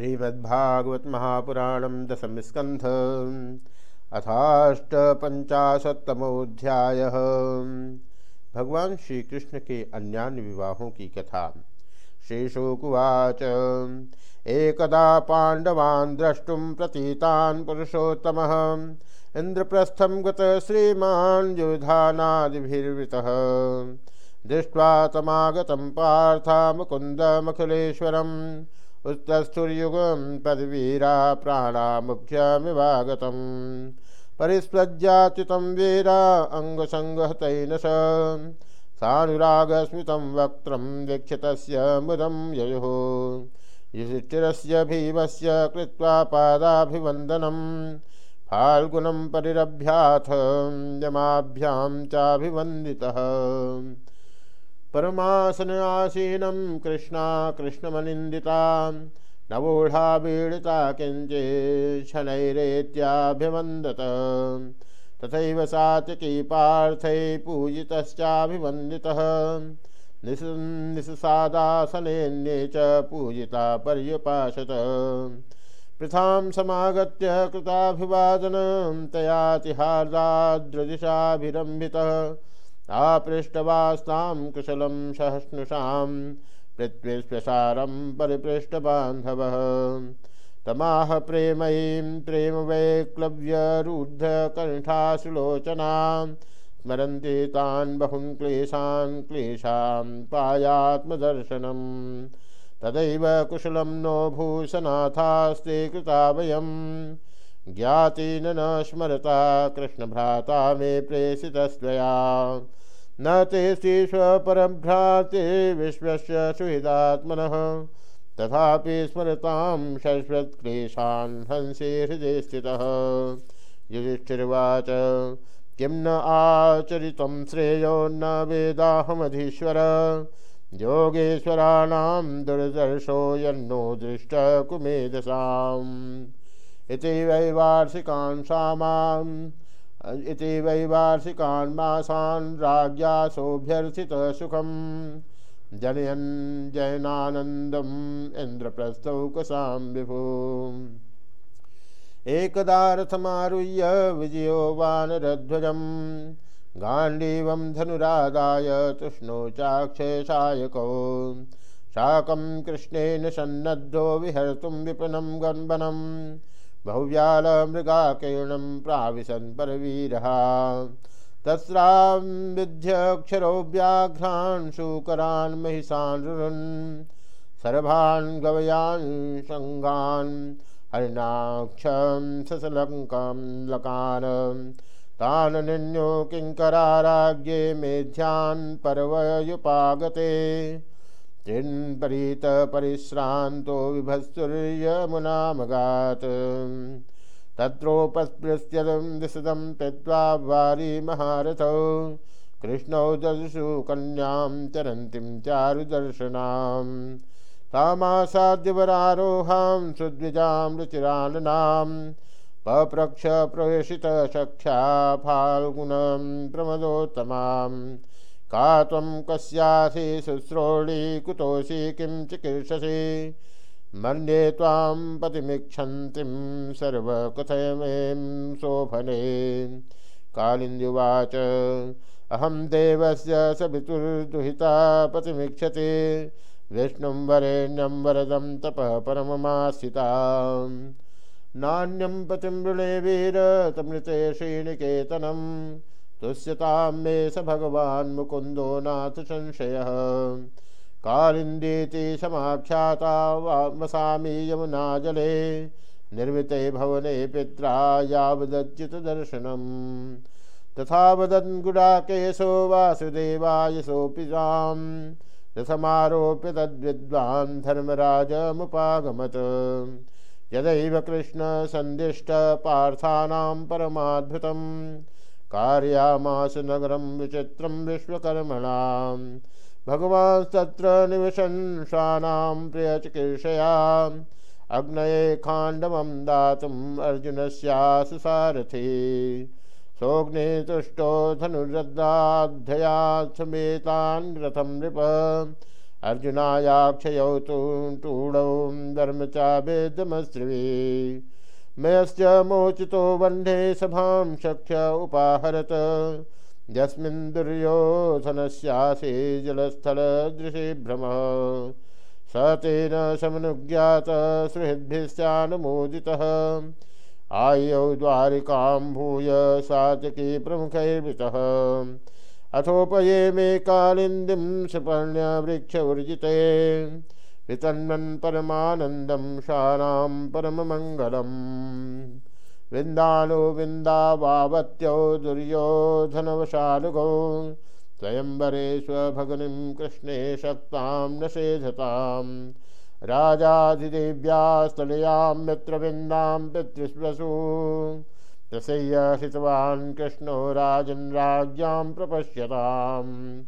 श्रीमद्भागवत महापुराण दशम स्कंध अथाष्टपंचाशतमोध्याय भगवान श्री कृष्ण के अन्यान्य विवाहों की कथा। श्रीशुकुवाच, एकदा पांडवान् द्रष्टुम प्रतीतान् पुरुषोत्तमः इंद्रप्रस्थम गत श्रीमान् युधानादिभिर्वृतः। दृष्ट्वा तमागतं पार्था मुकुन्दमखिलेश्वरम् उत्तस्थुर्युगं पदवीरा प्राणामुख्यमिवागतं। परिस्वज्याच्युतं वीरा अङ्गसङ्गहतैन स। सानुरागस्मितं वक्त्रं वीक्षितस्य मुदं ययुः। युधिष्ठिरस्य भीमस्य कृत्वा पादाभिवन्दनं। फाल्गुनं परिरभ्याथ यमाभ्यां परमासनासीनं कृष्णा कृष्णमनिन्दिता नवोढा बीडिता किञ्चे शनैरेत्याभिवन्दत तथैव सात्यकी पार्थै पूजितश्चाभिवन्दितः। निस् निस्सादासनेऽन्ये च पूजिता पर्युपासत पृथां समागत्य कृताभिवादनं तयातिहार्दाद्रदिशाभिरम्भितः। आपृष्टवास्तां कुशलं सहिष्णुषां पृथ्वीस्प्रसारं परिपृष्टबान्धवः तमाह प्रेमयीं प्रेमवैक्लव्यरुद्धकण्ठासुलोचनां स्मरन्ति तान् बहून् क्लेशान् क्लेशां पायात्मदर्शनम्। तदैव कुशलं नो भूषनाथास्ते कृता ज्ञाति न स्मरता कृष्णभ्राता मे प्रेषितस्त्वया। न ते स्वपरभ्राते विश्वस्य सुहृदात्मनः तथापि स्मरतां शश्वत्क्लेशान् हंसे हृदय स्थितः। युधिष्ठिर्वाच, किं न आचरितं न वेदाहमधीश्वर? योगेश्वराणां दुर्दर्शो यन्नो दृष्टकुमेधसाम्। इति वैवार्षिकान् सामाम्, इति वैवार्षिकान् मासान् राज्ञा सोऽभ्यर्थितसुखं जनयन् जयनानन्दम् इन्द्रप्रस्थौकसां विभु। एकदा रथमारुह्य विजयो वानरध्वजम्। गाण्डीवं धनुरादाय तुष्णो चाक्षयसायकौ शाकं कृष्णेन सन्नद्धो विहर्तुं विपनं गन्वनम्। बहुव्यालमृगाकीर्णं प्राविशन् परवीरः। तस्रां विध्यक्षरो व्याघ्रान् शूकरान् महिषान् रुरुन्। सर्वान् गवयान् शङ्गान्। हरिणाक्षं ससलङ्कं लकान्। तान् निन्यो किङ्कराराज्ञे मेध्यान् पर्वयुपागते। चिन्परीत परिश्रान्तो विभत्सुर्यमुनामगात् तत्रोपस्पृश्यं दिशदं त्यक्त्वा वारी महारथौ। कृष्णौ ददृशु कन्यां चरन्तीं चारुदर्शनां। तामासाद्यवरारोहां सुद्विजां रुचिराननां। पप्रक्ष प्रवेशितसख्या फाल्गुनं प्रमदोत्तमाम्। का त्वं कस्यासि शुश्रोणी कुतोऽसि किं चिकीर्षसि? मन्ये त्वां पतिमिच्छन्तीं सर्वकथय में शोभने। कालिन्द्युवाच अहं देवस्य सवितुर्दुहिता पतिमीक्षते विष्णुं वरेण्यं वरदं तपः परममास्थिता नान्यं पतिं वृणे वीर, तमृते श्रीनिकेतनम्। तुष्यतां मे स भगवान् मुकुन्दो नाथ संशय। कालिन्दीति समाख्याता वसामि यमुनाजले निर्मिते भवने पित्रा यावदच्युतदर्शनम् तथा वदन् गुडाकेशो वासुदेवाय सोऽपितां रथमारोप्य तद्विद्वान् धर्मराजमुपागमत्। यदैव कृष्णसन्दिष्टपार्थानां परमाद्भुतम्। कार्यामास नगरं विचित्रं विश्वकर्मणां भगवान् तत्र निवसन् स्वानां प्रियचिकीर्षयाम् अग्नये खाण्डवं दातुम् अर्जुनस्यासु सारथि। सोऽग्ने तुष्टो धनुरद्राध्यया समेतान् रथं नृप। अर्जुनायाक्षयौ तु टूढौ धर्म चावेदमस्त्रिवे मयश्च मोचितो वह्ने सभां शक्ष्य उपाहरत। यस्मिन् दुर्योधनस्यासे जलस्थलदृशे भ्रमः। स तेन समनुज्ञात सुहृद्भिश्चानुमोदितः। आयौ द्वारिकां भूय साचकी प्रमुखैर्वृतः अथोपये मे कालिन्दीं सुपर्ण्यवृक्षवर्जिते वितन्वन् परमानन्दं शानां परममङ्गलम्। विन्दानो विन्दावावत्यो दुर्योधनवशालुगौ। स्वयंवरे स्वभगनिं कृष्णे शक्तां न सेधताम् राजाधिदेव्यास्तनयां मित्रविन्दां पितृस्वसु। प्रसय्य हितवान् कृष्णो राजन् राज्ञां प्रपश्यताम्।